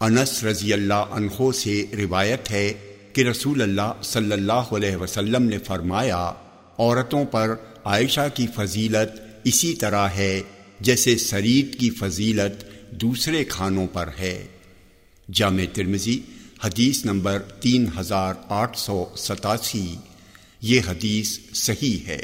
انس رضی اللہ عنہ سے روایت ہے کہ رسول اللہ صلی اللہ علیہ وسلم نے فرمایا، عورتوں پر عائشہ کی فضیلت اسی طرح ہے جیسے سرید کی فضیلت دوسرے کھانوں پر ہے۔ جامع ترمزی حدیث نمبر تین ہزار آٹھ سو ستاسی۔ یہ حدیث صحیح ہے۔